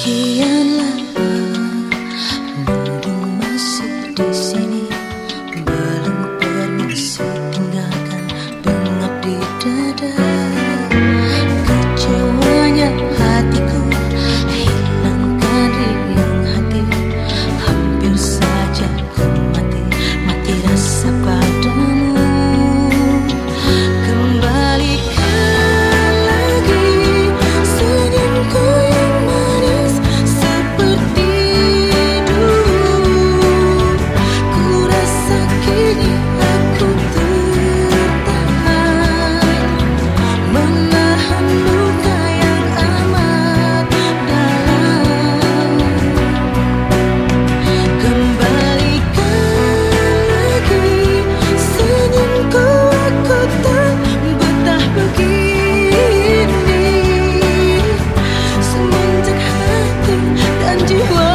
Sekian Whoa.